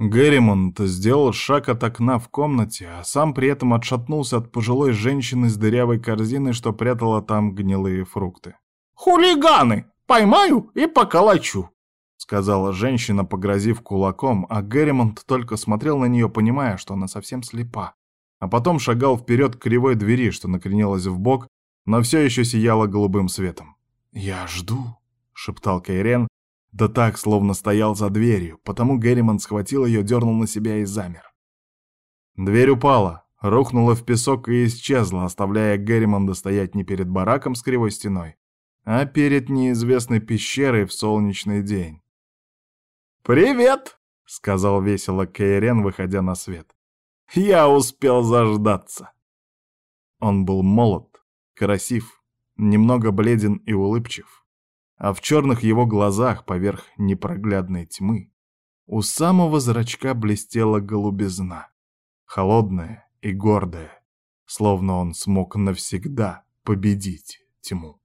Герримонт сделал шаг от окна в комнате, а сам при этом отшатнулся от пожилой женщины с дырявой корзиной, что прятала там гнилые фрукты. «Хулиганы! Поймаю и поколочу!» — сказала женщина, погрозив кулаком, а Герримонт только смотрел на нее, понимая, что она совсем слепа. А потом шагал вперед к кривой двери, что накренилась в бок, но все еще сияла голубым светом. «Я жду», — шептал Кейрен, да так, словно стоял за дверью, потому Герриман схватил ее, дернул на себя и замер. Дверь упала, рухнула в песок и исчезла, оставляя Герримонда стоять не перед бараком с кривой стеной, а перед неизвестной пещерой в солнечный день. «Привет!» — сказал весело Кейрен, выходя на свет. «Я успел заждаться!» Он был молод, красив, немного бледен и улыбчив а в черных его глазах поверх непроглядной тьмы у самого зрачка блестела голубизна, холодная и гордая, словно он смог навсегда победить тьму.